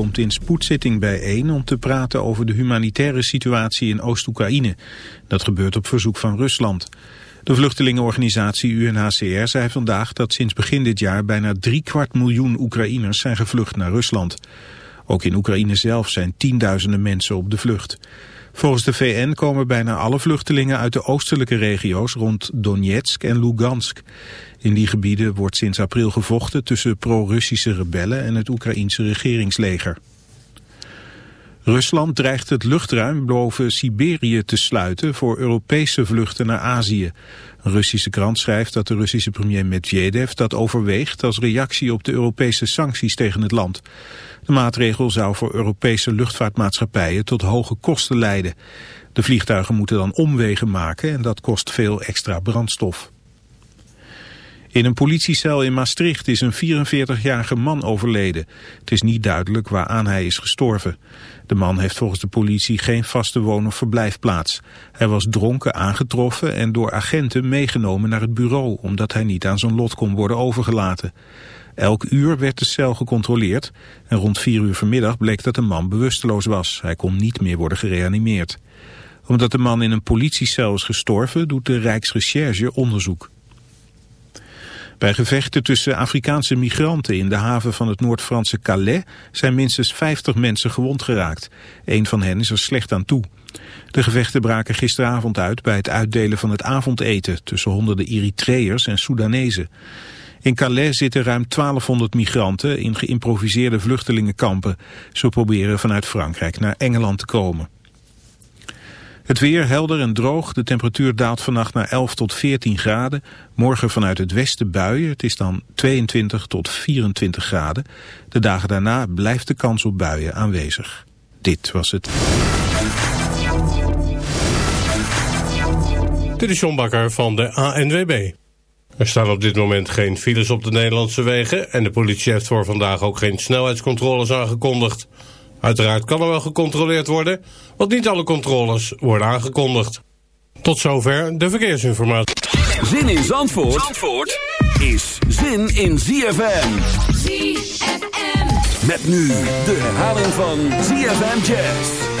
komt in spoedzitting bijeen om te praten over de humanitaire situatie in Oost-Oekraïne. Dat gebeurt op verzoek van Rusland. De vluchtelingenorganisatie UNHCR zei vandaag dat sinds begin dit jaar bijna kwart miljoen Oekraïners zijn gevlucht naar Rusland. Ook in Oekraïne zelf zijn tienduizenden mensen op de vlucht. Volgens de VN komen bijna alle vluchtelingen uit de oostelijke regio's rond Donetsk en Lugansk. In die gebieden wordt sinds april gevochten tussen pro-Russische rebellen en het Oekraïense regeringsleger. Rusland dreigt het luchtruim boven Siberië te sluiten voor Europese vluchten naar Azië. Een Russische krant schrijft dat de Russische premier Medvedev dat overweegt als reactie op de Europese sancties tegen het land. De maatregel zou voor Europese luchtvaartmaatschappijen tot hoge kosten leiden. De vliegtuigen moeten dan omwegen maken en dat kost veel extra brandstof. In een politiecel in Maastricht is een 44-jarige man overleden. Het is niet duidelijk waaraan hij is gestorven. De man heeft volgens de politie geen vaste woon- of verblijfplaats. Hij was dronken aangetroffen en door agenten meegenomen naar het bureau... omdat hij niet aan zijn lot kon worden overgelaten. Elk uur werd de cel gecontroleerd en rond vier uur vanmiddag bleek dat de man bewusteloos was. Hij kon niet meer worden gereanimeerd. Omdat de man in een politiecel is gestorven doet de Rijksrecherche onderzoek. Bij gevechten tussen Afrikaanse migranten in de haven van het Noord-Franse Calais zijn minstens 50 mensen gewond geraakt. Een van hen is er slecht aan toe. De gevechten braken gisteravond uit bij het uitdelen van het avondeten tussen honderden Eritreërs en Soedanezen. In Calais zitten ruim 1200 migranten in geïmproviseerde vluchtelingenkampen. Ze proberen vanuit Frankrijk naar Engeland te komen. Het weer helder en droog. De temperatuur daalt vannacht naar 11 tot 14 graden. Morgen vanuit het westen buien. Het is dan 22 tot 24 graden. De dagen daarna blijft de kans op buien aanwezig. Dit was het. Dit is John Bakker van de ANWB. Er staan op dit moment geen files op de Nederlandse wegen... en de politie heeft voor vandaag ook geen snelheidscontroles aangekondigd. Uiteraard kan er wel gecontroleerd worden, want niet alle controles worden aangekondigd. Tot zover de verkeersinformatie. Zin in Zandvoort, Zandvoort is zin in ZFM. ZFM. Met nu de herhaling van ZFM Jazz.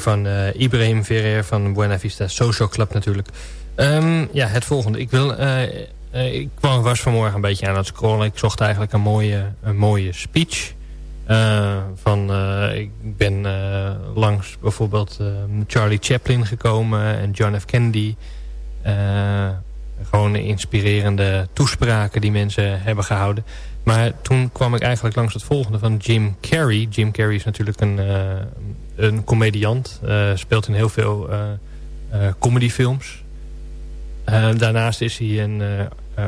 Van uh, Ibrahim Ferrer van Buena Vista Social Club natuurlijk. Um, ja, het volgende. Ik, wil, uh, ik was vanmorgen een beetje aan het scrollen. Ik zocht eigenlijk een mooie, een mooie speech. van, ik ben langs bijvoorbeeld Charlie Chaplin gekomen en John F. Kennedy. gewoon inspirerende toespraken die mensen hebben gehouden. Maar toen kwam ik eigenlijk langs het volgende van Jim Carrey. Jim Carrey is natuurlijk een, een comediant. Uh, speelt in heel veel uh, comedyfilms. daarnaast is hij een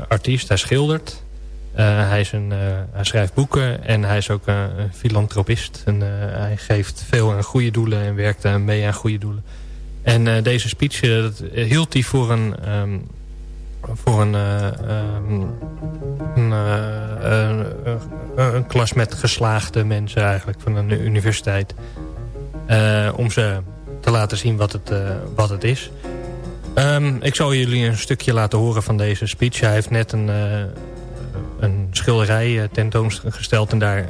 artiest. Hij schildert. hij, is een, hij schrijft boeken. En hij is ook een, filantropist. En, hij geeft veel aan goede doelen. En werkt mee aan goede doelen. En deze speech hield hij voor een... Um, voor um, een, een, een, klas met geslaagde mensen eigenlijk van een universiteit. Uh, om ze te laten zien wat het, uh, wat het is. Um, ik zal jullie een stukje laten horen van deze speech. Hij heeft net een, uh, een schilderij tentoongesteld en daar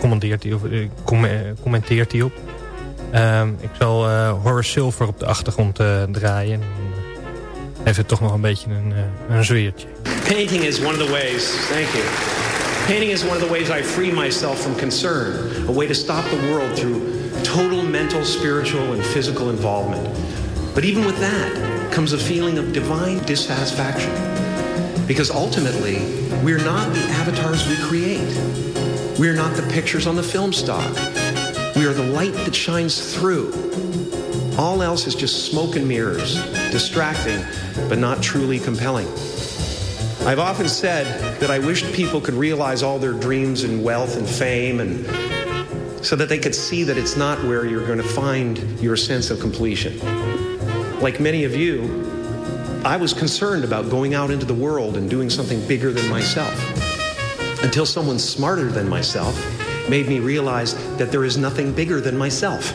commenteert hij, of, commenteert hij op. Um, ik zal Horace Silver op de achtergrond draaien heeft het toch nog een beetje een, uh, een zweertje. Painting is one of the ways, thank you. Painting is one of the ways I free myself from concern. A way to stop the world through total mental, spiritual, and physical involvement. But even with that comes a feeling of divine dissatisfaction. Because ultimately, we're not the avatars we create. We're not the pictures on the film stock. We are the light that shines through. All else is just smoke and mirrors, distracting, but not truly compelling. I've often said that I wished people could realize all their dreams and wealth and fame and so that they could see that it's not where you're going to find your sense of completion. Like many of you, I was concerned about going out into the world and doing something bigger than myself. Until someone smarter than myself made me realize that there is nothing bigger than myself.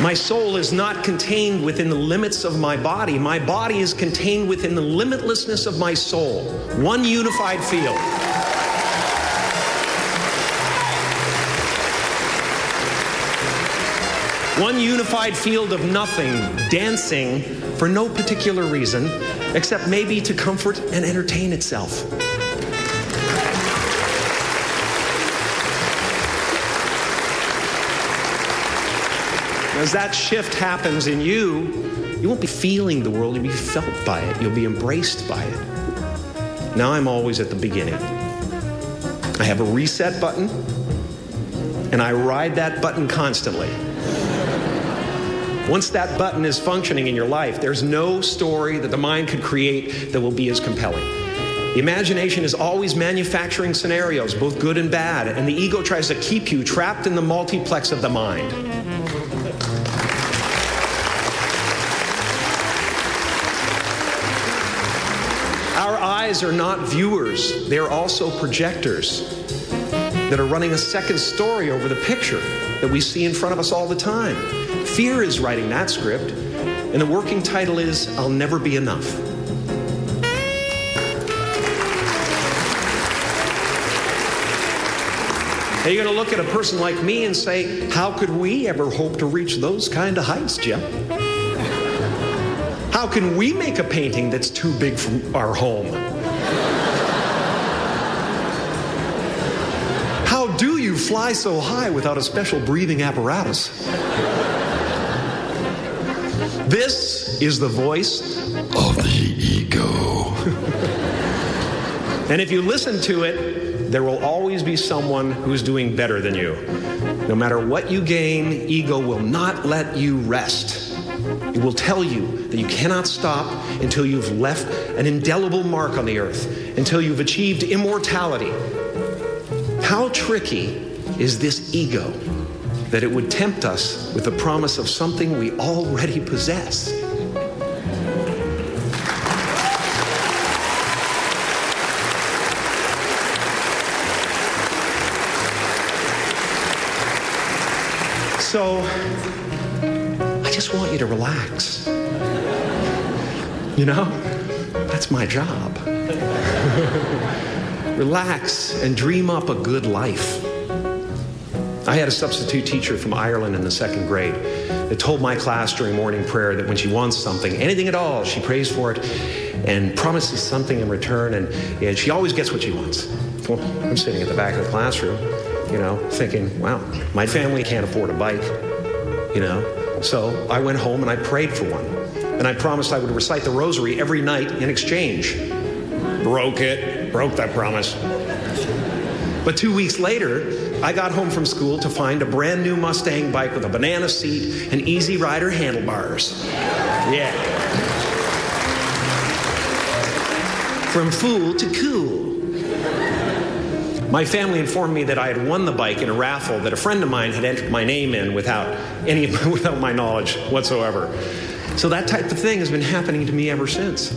My soul is not contained within the limits of my body. My body is contained within the limitlessness of my soul. One unified field. One unified field of nothing, dancing for no particular reason, except maybe to comfort and entertain itself. As that shift happens in you, you won't be feeling the world, you'll be felt by it, you'll be embraced by it. Now I'm always at the beginning. I have a reset button, and I ride that button constantly. Once that button is functioning in your life, there's no story that the mind could create that will be as compelling. The imagination is always manufacturing scenarios, both good and bad, and the ego tries to keep you trapped in the multiplex of the mind. Eyes are not viewers, they are also projectors that are running a second story over the picture that we see in front of us all the time. Fear is writing that script, and the working title is I'll Never Be Enough. Now you're going to look at a person like me and say, How could we ever hope to reach those kind of heights, Jim? How can we make a painting that's too big for our home? Fly so high without a special breathing apparatus? This is the voice of the ego. and if you listen to it, there will always be someone who's doing better than you. No matter what you gain, ego will not let you rest. It will tell you that you cannot stop until you've left an indelible mark on the earth, until you've achieved immortality. How tricky is this ego that it would tempt us with the promise of something we already possess. So, I just want you to relax. You know? That's my job. relax and dream up a good life. I had a substitute teacher from Ireland in the second grade that told my class during morning prayer that when she wants something, anything at all, she prays for it and promises something in return, and, and she always gets what she wants. Well, I'm sitting at the back of the classroom, you know, thinking, wow, my family can't afford a bike, you know. So I went home and I prayed for one. And I promised I would recite the rosary every night in exchange. Broke it, broke that promise. But two weeks later, I got home from school to find a brand new Mustang bike with a banana seat and easy rider handlebars. Yeah. From fool to cool. My family informed me that I had won the bike in a raffle that a friend of mine had entered my name in without any without my knowledge whatsoever. So that type of thing has been happening to me ever since.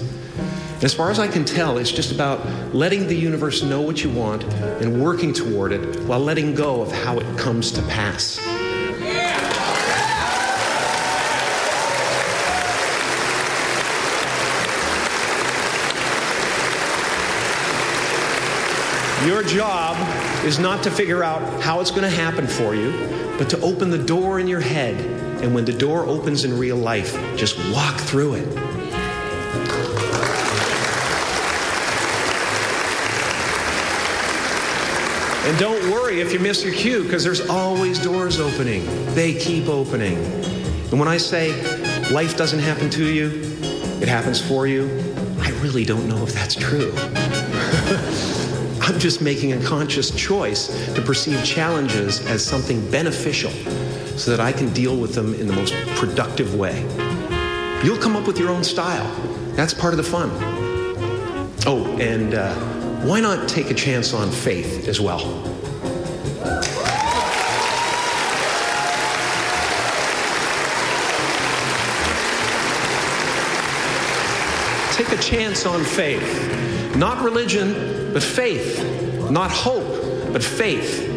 As far as I can tell, it's just about letting the universe know what you want and working toward it while letting go of how it comes to pass. Your job is not to figure out how it's going to happen for you, but to open the door in your head. And when the door opens in real life, just walk through it. And don't worry if you miss your cue, because there's always doors opening. They keep opening. And when I say life doesn't happen to you, it happens for you, I really don't know if that's true. I'm just making a conscious choice to perceive challenges as something beneficial so that I can deal with them in the most productive way. You'll come up with your own style. That's part of the fun. Oh, and uh, why not take a chance on faith as well? Take a chance on faith. Not religion, but faith. Not hope, but faith.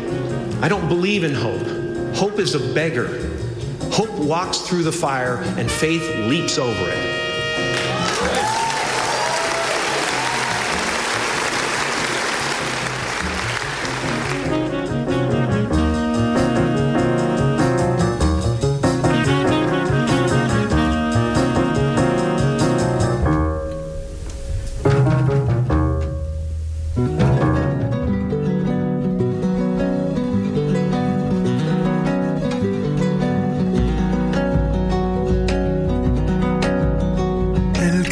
I don't believe in hope. Hope is a beggar. Hope walks through the fire, and faith leaps over it.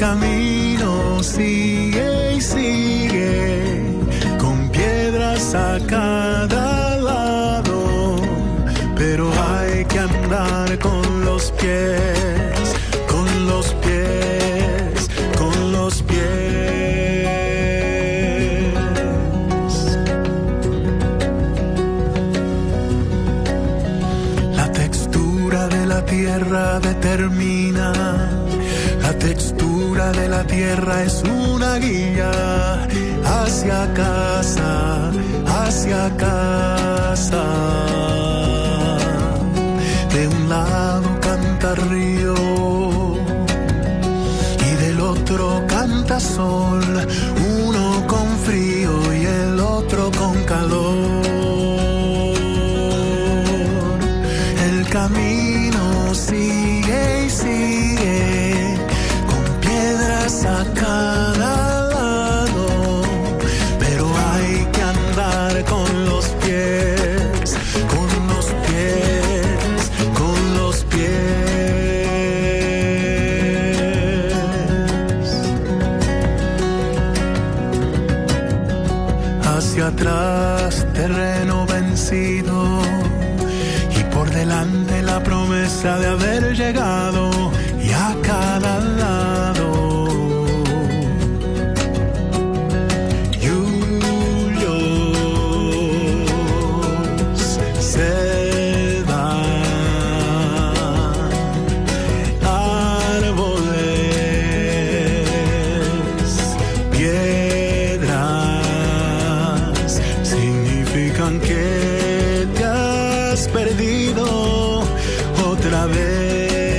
El camino sigue y sigue con piedras a cada lado, pero hay que andar con los pies, con los pies, con los pies. La textura de la tierra determina de la tierra es una guía hacia casa, hacia casa. De un lado canta río y del otro canta sol haber llegado y a cada lado. Yuyos se van, árboles, piedras, significan que te has perdido otra vez.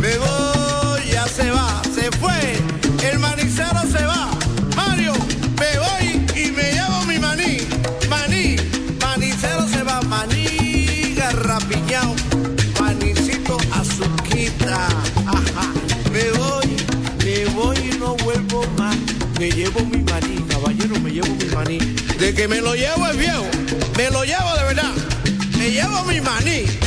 Me voy, ya se va, se fue, el manicero se va. Mario, me voy y me llevo mi maní, maní, manicero se va, maní, garrapiñao, manicito, azuquita, ajá, me voy, me voy y no vuelvo más, me llevo mi maní, caballero, me llevo mi maní, de que me lo llevo es viejo, me lo llevo de verdad, me llevo mi maní.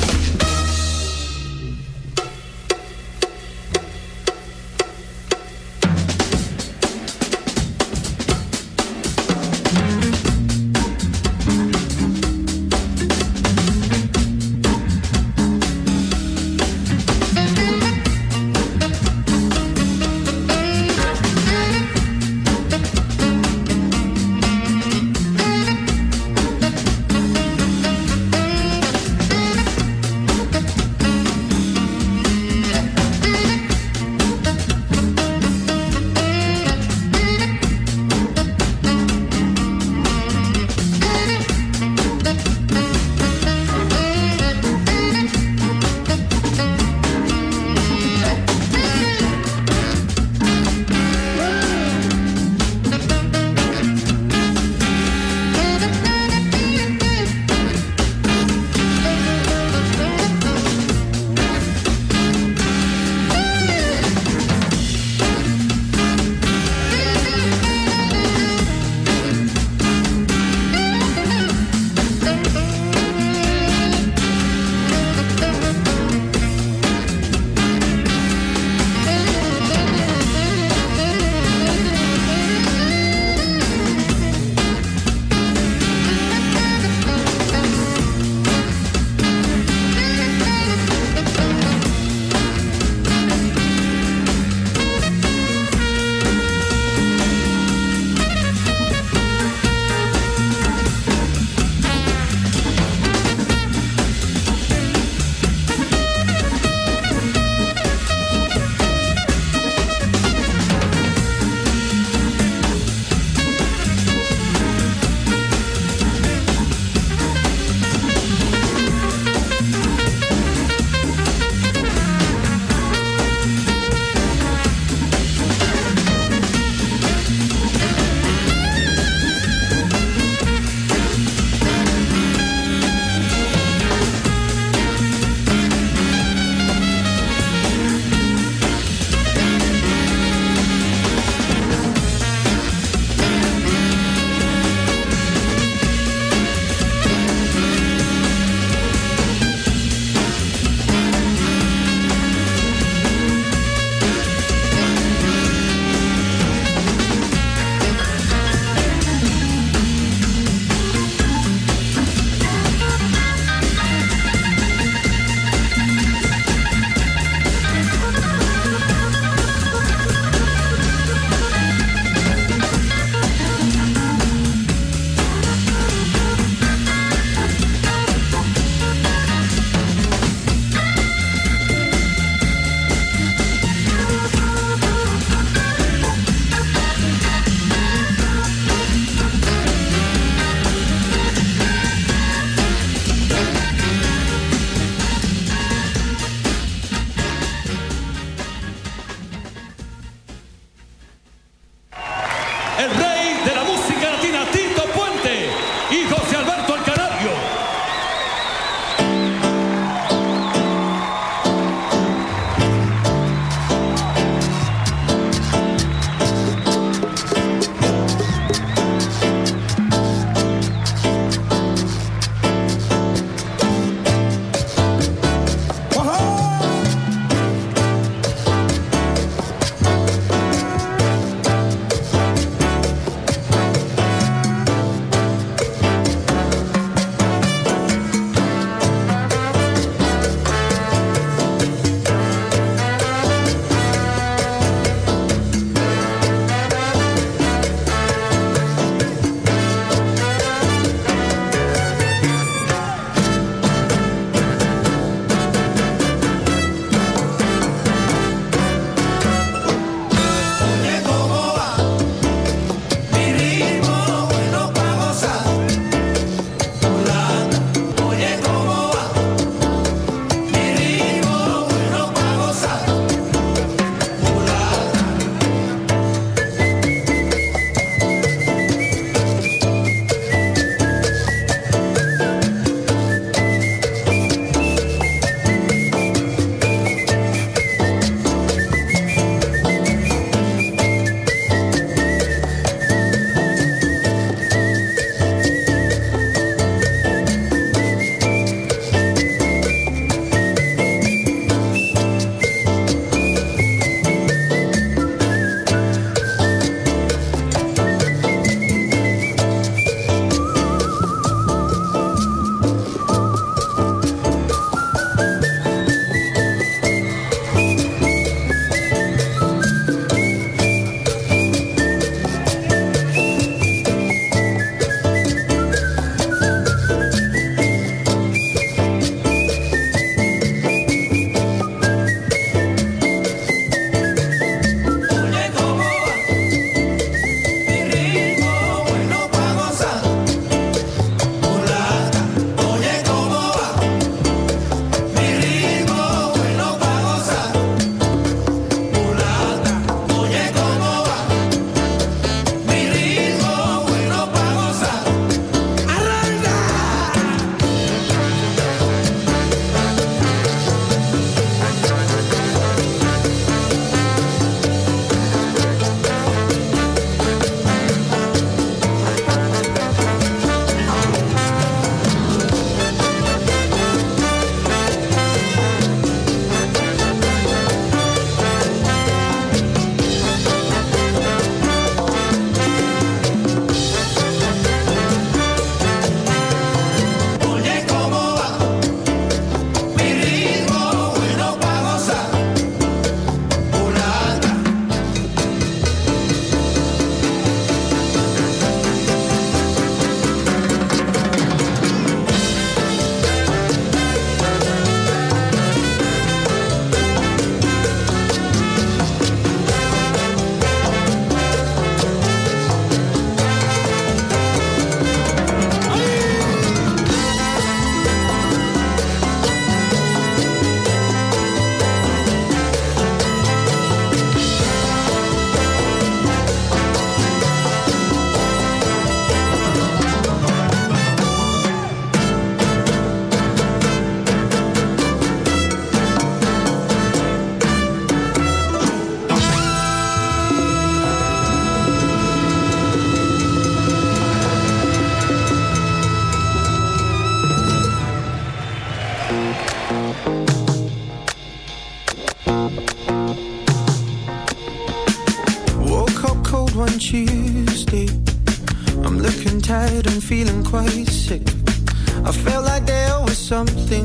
something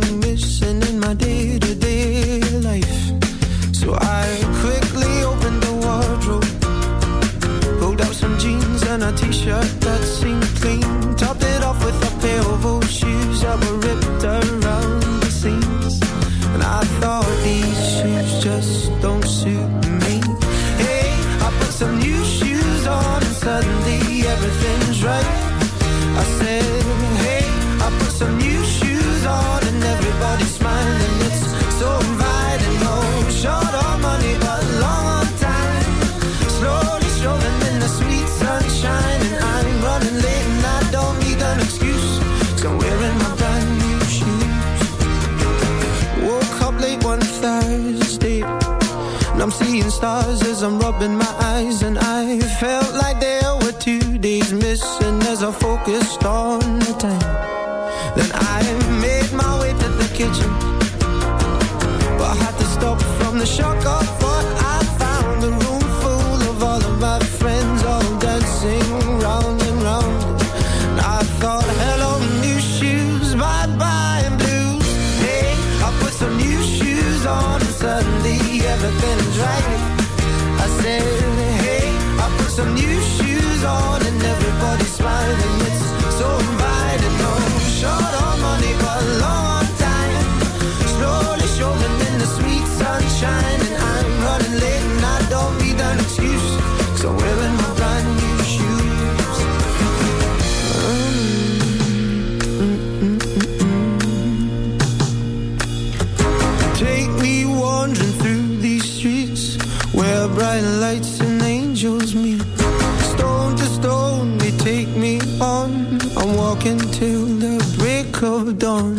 Of dawn.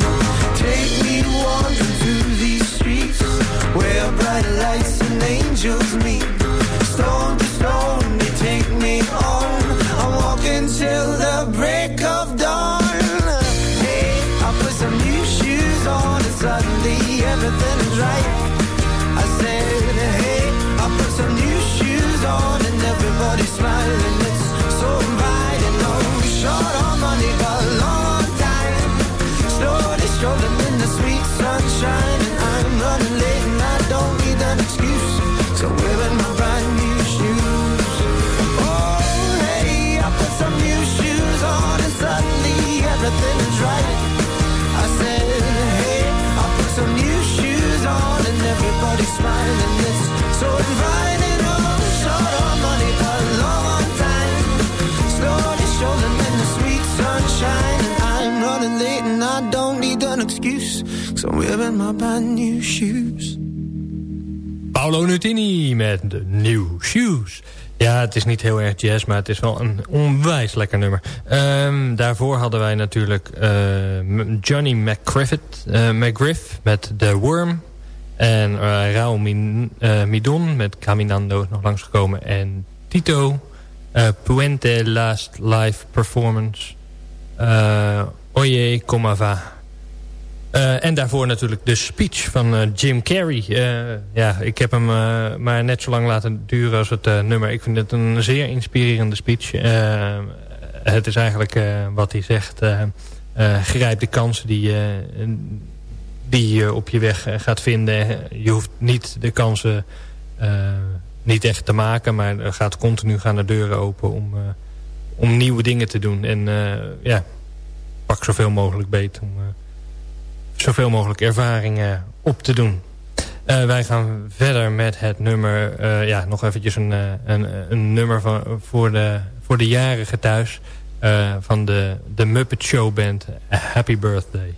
and I don't need an excuse Cause I'm wearing my brand new shoes Paolo Nutini met de New Shoes. Ja, het is niet heel erg jazz, maar het is wel een onwijs lekker nummer. Ehm, daarvoor hadden wij natuurlijk eh, Johnny McGriffith, uh, eh, McGriff met The Worm. En eh, uh, Raul Midon met Caminando nog langsgekomen. En Tito, Puente Last Live Performance. Oye, kom va. Eh, en daarvoor natuurlijk de speech van eh, Jim Carrey. Eh, ja, ik heb hem maar net zo lang laten duren als het nummer. Ik vind het een zeer inspirerende speech. het is eigenlijk wat hij zegt. grijp de kansen die, die je op je weg gaat vinden. Je hoeft niet de kansen niet echt te maken. Maar er gaat continu gaan de deuren open om, om nieuwe dingen te doen. En ja pak zoveel mogelijk beet. Om eh, zoveel mogelijk ervaringen op te doen. Eh, wij gaan verder met het nummer. Eh, ja, nog eventjes een, een, een, nummer van, voor, de, voor de jarigen thuis. van de, de Muppet Show Band. Happy Birthday.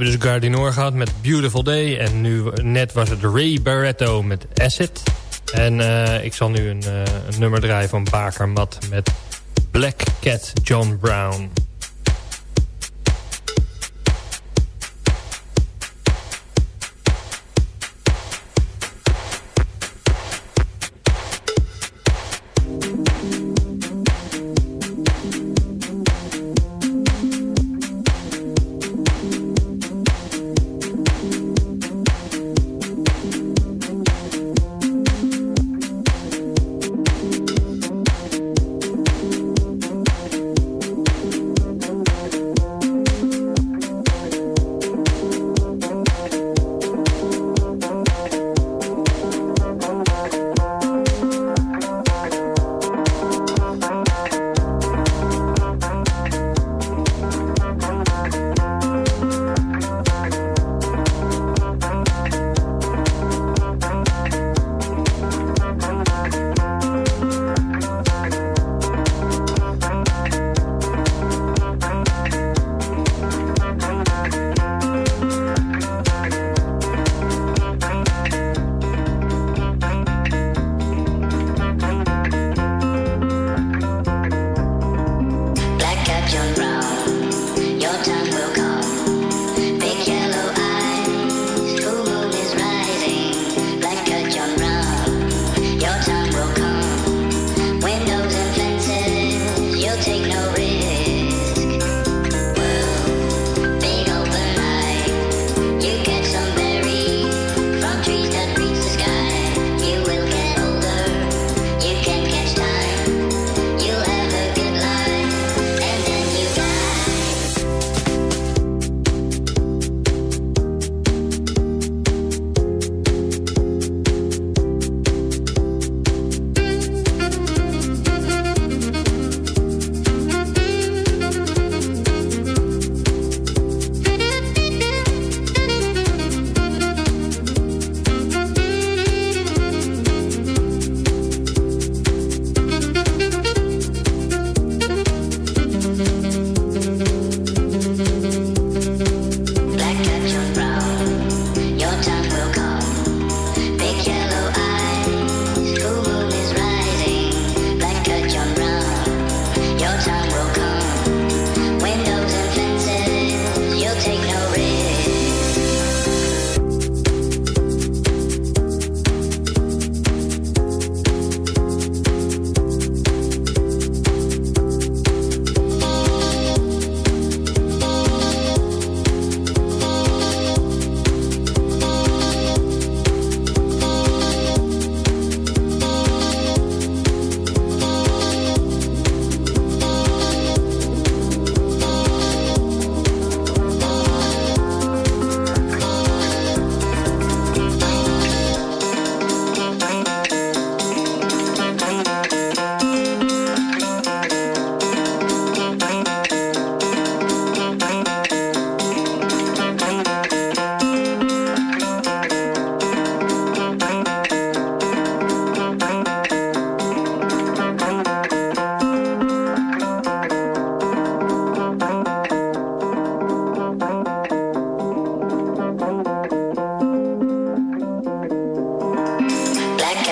Hebben dus Gardinoor gehad met Beautiful Day. En nu net was het Ray Barretto met Acid. En uh, ik zal nu een, uh, een nummer draaien van Baker Mat met Black Cat John Brown.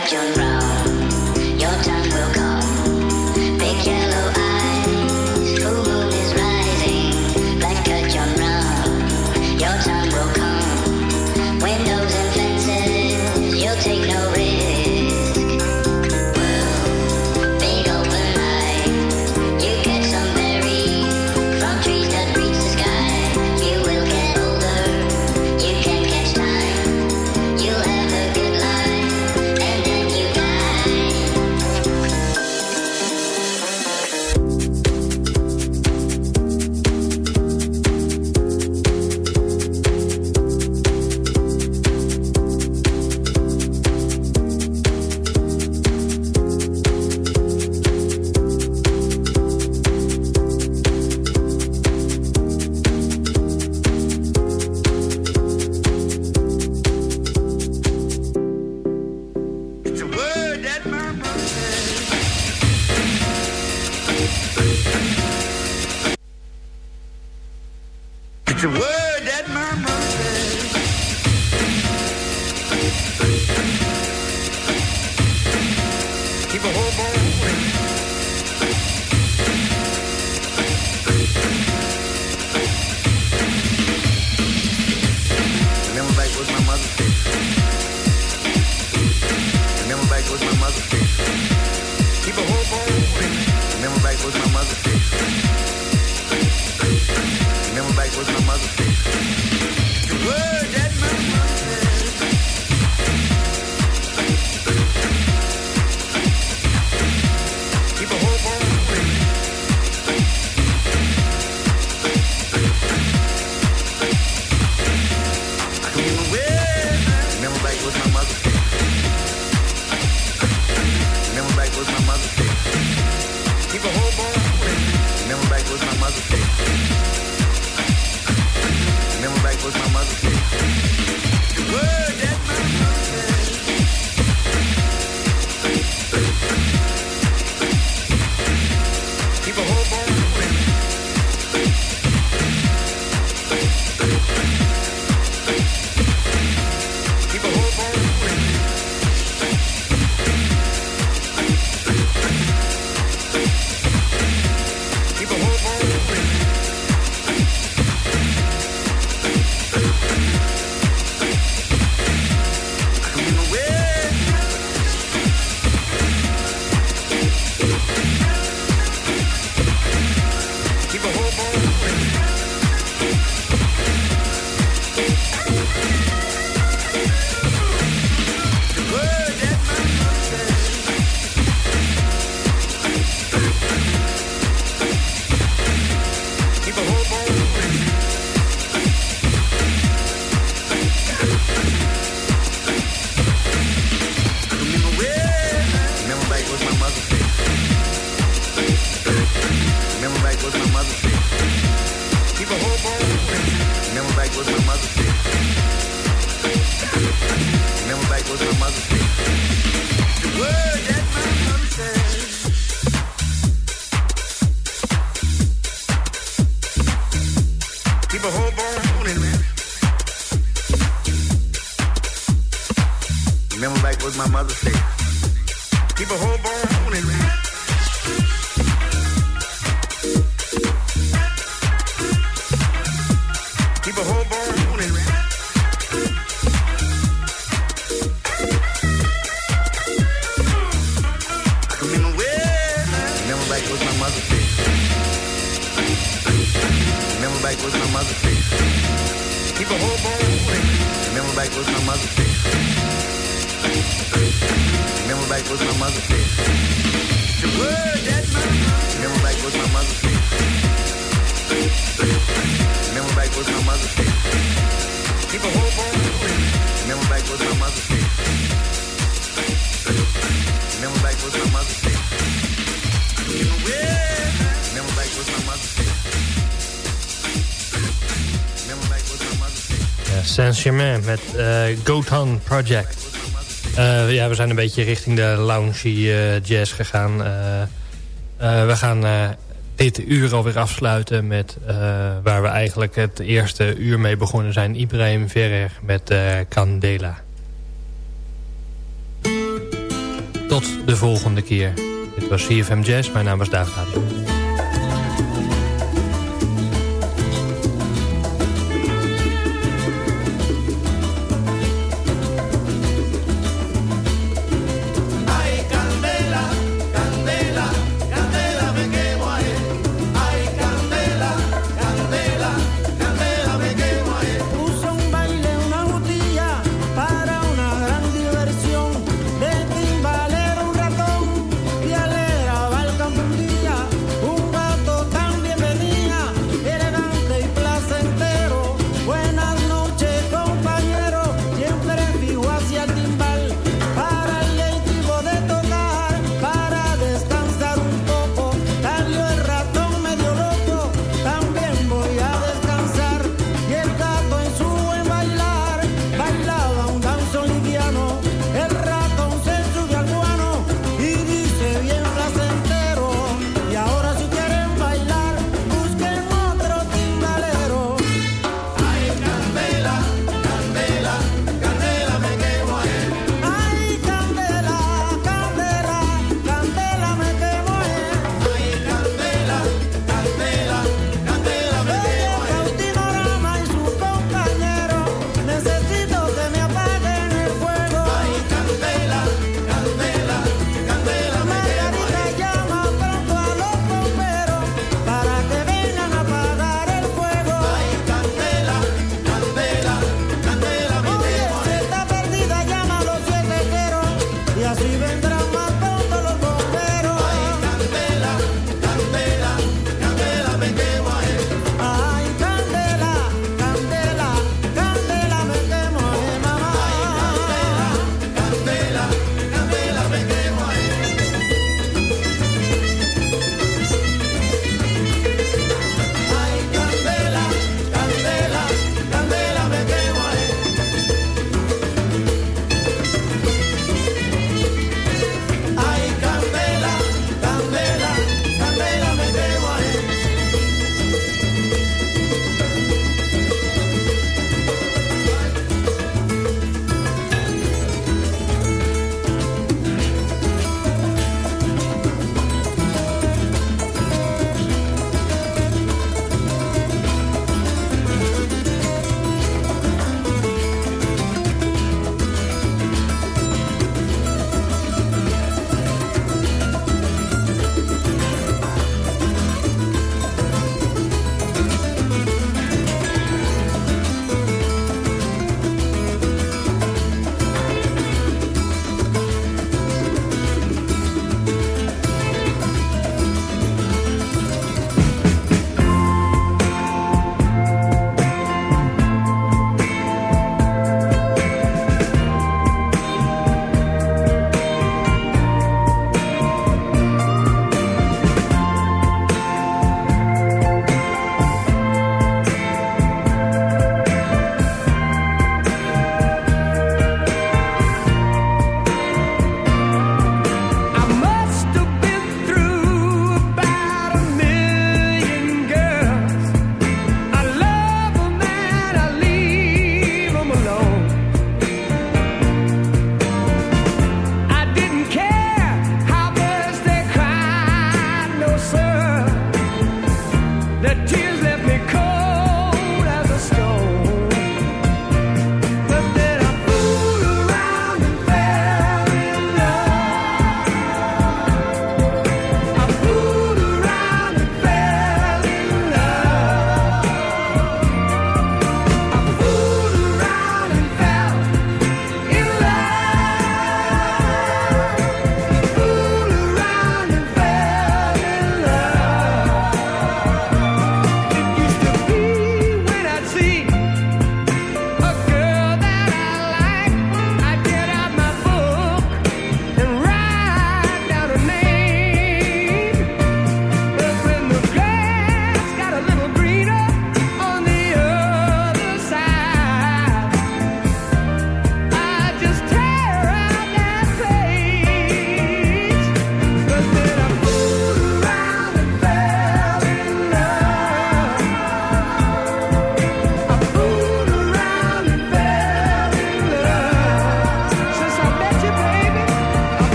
A word that Remember back was my mother's face. Keep a on and Keep a on and I remember. Remember back was my mother's face. Remember back was my mother's face. Keep a hope on. Remember back was my mother's face. Back was my mother's face. The word that my Remember back was my mother's face. Remember back was my mother's face. Keep a hope on. Remember back was my mother's face. Remember back was my. Remember where? Remember back was my my mother's face. Saint-Germain met eh Gotan Project. Eh, ja, we zijn een beetje richting de loungy eh, jazz gegaan. Eh, we gaan dit uur alweer afsluiten met waar we eigenlijk het eerste uur mee begonnen zijn. Ibrahim Ferrer met Candela. Tot de volgende keer. Dit was CFM Jazz. Mijn naam was David.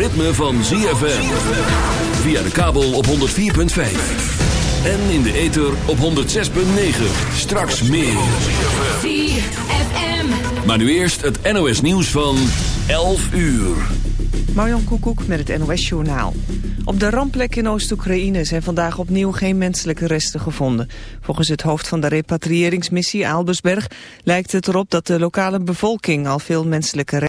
Ritme van ZFM. Via de kabel op 104.5. En in de ether op 106.9. Straks meer. ZFM. Maar nu eerst het NOS nieuws van 11 uur. Marjan Koekoek met het NOS-journaal. Op de rampplek in Oost-Oekraïne zijn vandaag opnieuw geen menselijke resten gevonden. Volgens het hoofd van de repatriëringsmissie Aalbersberg lijkt het erop dat de lokale bevolking al veel menselijke resten